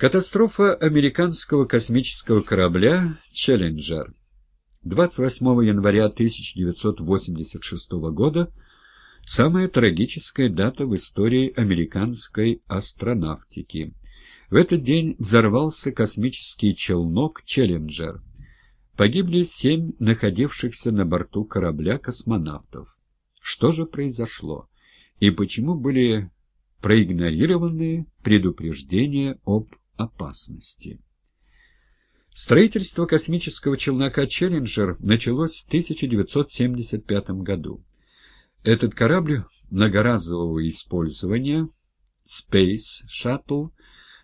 Катастрофа американского космического корабля «Челленджер» 28 января 1986 года – самая трагическая дата в истории американской астронавтики. В этот день взорвался космический челнок «Челленджер». Погибли семь находившихся на борту корабля космонавтов. Что же произошло? И почему были проигнорированы предупреждения об опасности. Строительство космического челнока «Челленджер» началось в 1975 году. Этот корабль многоразового использования Space Shuttle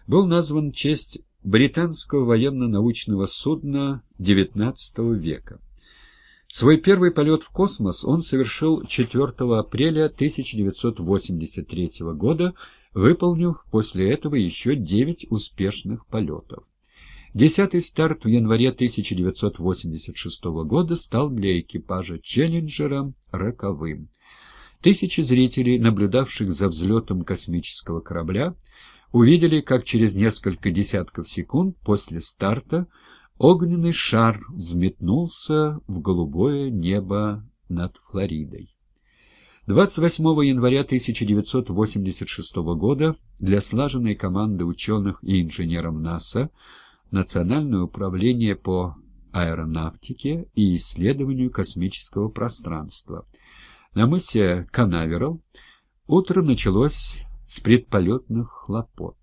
был назван в честь британского военно-научного судна XIX века. Свой первый полет в космос он совершил 4 апреля 1983 года выполнив после этого еще девять успешных полетов. Десятый старт в январе 1986 года стал для экипажа «Челленджера» роковым. Тысячи зрителей, наблюдавших за взлетом космического корабля, увидели, как через несколько десятков секунд после старта огненный шар взметнулся в голубое небо над Флоридой. 28 января 1986 года для слаженной команды ученых и инженеров НАСА Национальное управление по аэронавтике и исследованию космического пространства на мысе Канаверал утро началось с предполетных хлопот.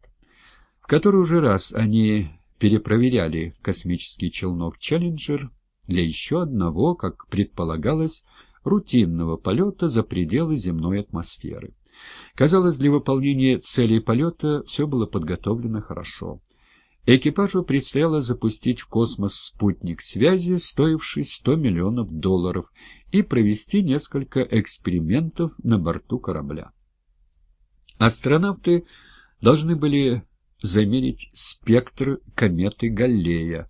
В который уже раз они перепроверяли космический челнок «Челленджер» для еще одного, как предполагалось, рутинного полета за пределы земной атмосферы. Казалось, для выполнения целей полета все было подготовлено хорошо. Экипажу предстояло запустить в космос спутник связи, стоивший 100 миллионов долларов, и провести несколько экспериментов на борту корабля. Астронавты должны были замерить спектр кометы Галлея,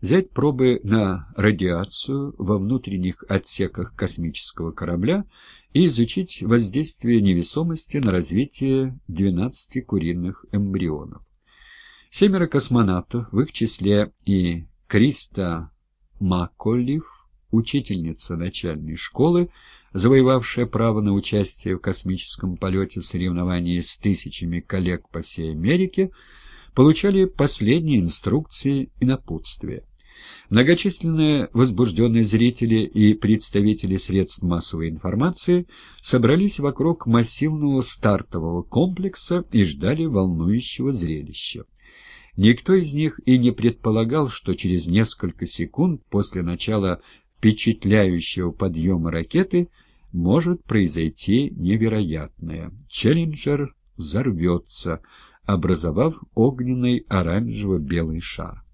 взять пробы на радиацию во внутренних отсеках космического корабля и изучить воздействие невесомости на развитие 12 куриных эмбрионов. Семеро космонавтов, в их числе и Криста Макколлиф, учительница начальной школы, завоевавшая право на участие в космическом полете в соревновании с тысячами коллег по всей Америке, получали последние инструкции и напутствия. Многочисленные возбужденные зрители и представители средств массовой информации собрались вокруг массивного стартового комплекса и ждали волнующего зрелища. Никто из них и не предполагал, что через несколько секунд после начала впечатляющего подъема ракеты может произойти невероятное. Челленджер взорвется, образовав огненный оранжево-белый шар.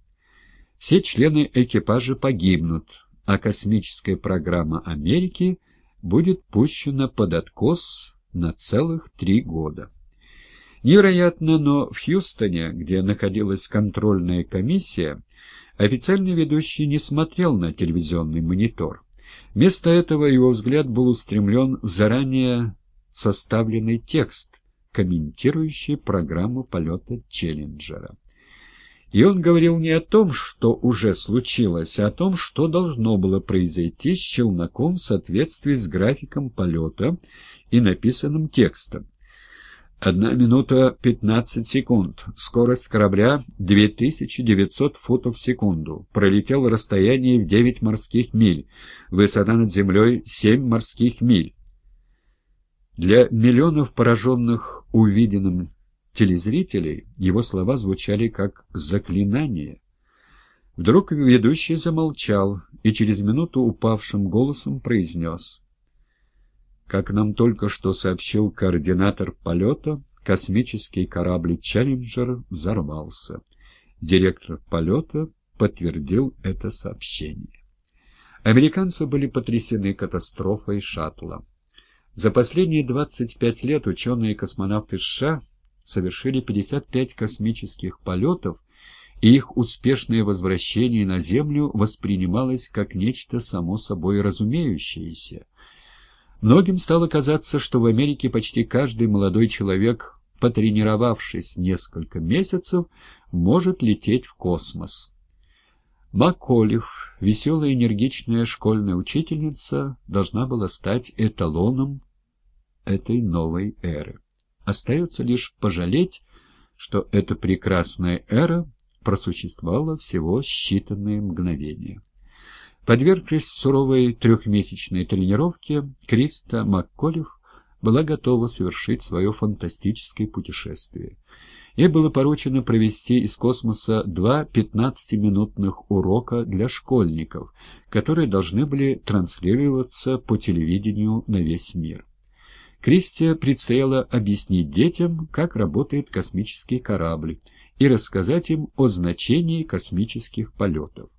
Все члены экипажа погибнут, а космическая программа Америки будет пущена под откос на целых три года. Невероятно, но в Хьюстоне, где находилась контрольная комиссия, официальный ведущий не смотрел на телевизионный монитор. Вместо этого его взгляд был устремлен в заранее составленный текст, комментирующий программу полета Челленджера. И он говорил не о том, что уже случилось, а о том, что должно было произойти с челноком в соответствии с графиком полета и написанным текстом. Одна минута пятнадцать секунд. Скорость корабля 2900 футов в секунду. Пролетел расстояние в 9 морских миль. Высота над землей 7 морских миль. Для миллионов пораженных увиденным телезрителей его слова звучали как заклинание. Вдруг ведущий замолчал и через минуту упавшим голосом произнес. Как нам только что сообщил координатор полета, космический корабль «Челленджер» взорвался. Директор полета подтвердил это сообщение. Американцы были потрясены катастрофой шаттла. За последние 25 лет ученые и космонавты США совершили 55 космических полетов, и их успешное возвращение на Землю воспринималось как нечто само собой разумеющееся. Многим стало казаться, что в Америке почти каждый молодой человек, потренировавшись несколько месяцев, может лететь в космос. Маколев, веселая энергичная школьная учительница, должна была стать эталоном этой новой эры. Остается лишь пожалеть, что эта прекрасная эра просуществовала всего считанные мгновения. Подвергшись суровой трехмесячной тренировке, Криста Макколев была готова совершить свое фантастическое путешествие. Ей было поручено провести из космоса два 15-минутных урока для школьников, которые должны были транслироваться по телевидению на весь мир. Кристия предстояло объяснить детям, как работает космический корабль, и рассказать им о значении космических полетов.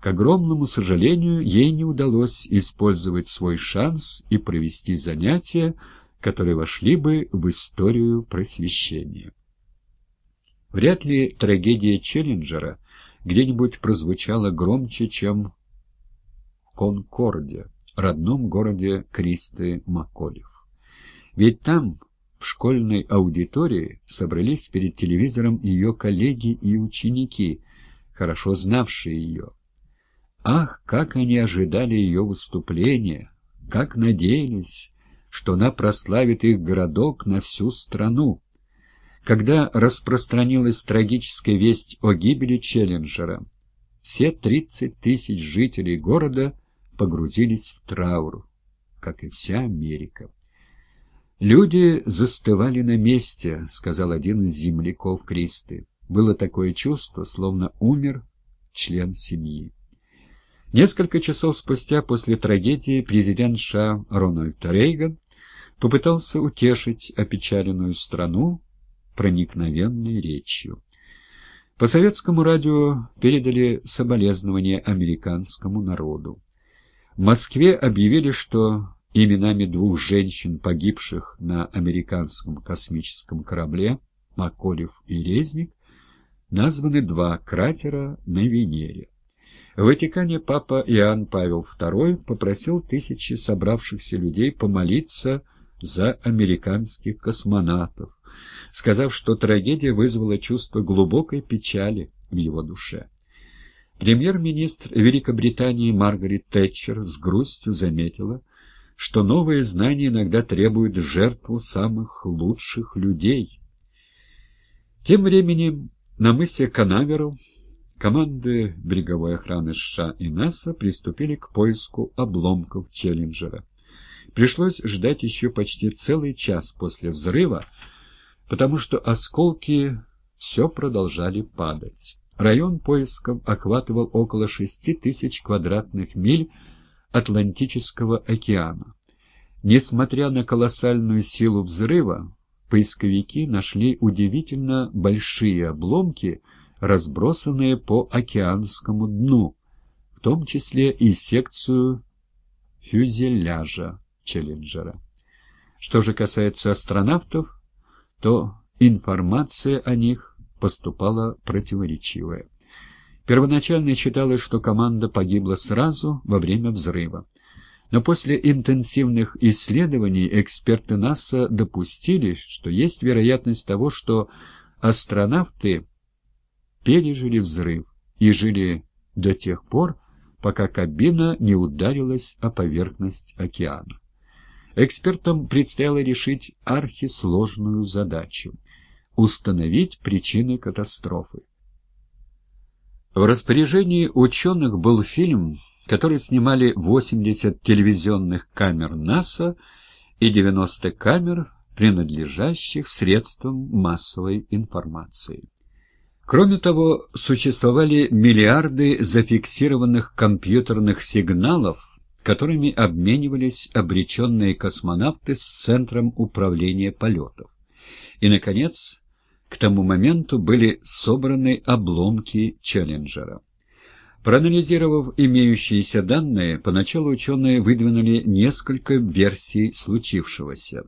К огромному сожалению, ей не удалось использовать свой шанс и провести занятия, которые вошли бы в историю просвещения. Вряд ли трагедия Челленджера где-нибудь прозвучала громче, чем в Конкорде, родном городе Кристы Маколев. Ведь там, в школьной аудитории, собрались перед телевизором ее коллеги и ученики, хорошо знавшие ее. Ах, как они ожидали ее выступления, как надеялись, что она прославит их городок на всю страну. Когда распространилась трагическая весть о гибели Челленджера, все 30 тысяч жителей города погрузились в траур, как и вся Америка. «Люди застывали на месте», — сказал один из земляков Кристы. Было такое чувство, словно умер член семьи. Несколько часов спустя после трагедии президент США Рональд Рейган попытался утешить опечаленную страну проникновенной речью. По советскому радио передали соболезнования американскому народу. В Москве объявили, что именами двух женщин, погибших на американском космическом корабле Маколев и Резник, названы два кратера на Венере. В Ватикане папа Иоанн Павел II попросил тысячи собравшихся людей помолиться за американских космонавтов, сказав, что трагедия вызвала чувство глубокой печали в его душе. Премьер-министр Великобритании Маргарет Тэтчер с грустью заметила, что новые знания иногда требуют жертву самых лучших людей. Тем временем на мысе Канаверал Команды береговой охраны США и НАСА приступили к поиску обломков Челленджера. Пришлось ждать еще почти целый час после взрыва, потому что осколки все продолжали падать. Район поисков охватывал около шести тысяч квадратных миль Атлантического океана. Несмотря на колоссальную силу взрыва, поисковики нашли удивительно большие обломки – разбросанные по океанскому дну, в том числе и секцию фюзеляжа Челленджера. Что же касается астронавтов, то информация о них поступала противоречивая. Первоначально считалось, что команда погибла сразу во время взрыва. Но после интенсивных исследований эксперты НАСА допустили, что есть вероятность того, что астронавты пережили взрыв и жили до тех пор, пока кабина не ударилась о поверхность океана. Экспертам предстояло решить архисложную задачу – установить причины катастрофы. В распоряжении ученых был фильм, который снимали 80 телевизионных камер НАСА и 90 камер, принадлежащих средствам массовой информации. Кроме того, существовали миллиарды зафиксированных компьютерных сигналов, которыми обменивались обреченные космонавты с Центром управления полетов. И, наконец, к тому моменту были собраны обломки Челленджера. Проанализировав имеющиеся данные, поначалу ученые выдвинули несколько версий случившегося.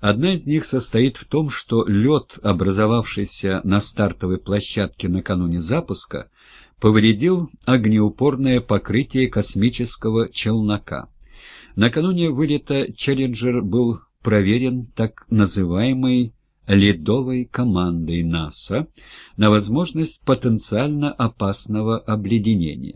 Одна из них состоит в том, что лед, образовавшийся на стартовой площадке накануне запуска, повредил огнеупорное покрытие космического челнока. Накануне вылета «Челленджер» был проверен так называемый ледовой командой НАСА на возможность потенциально опасного обледенения.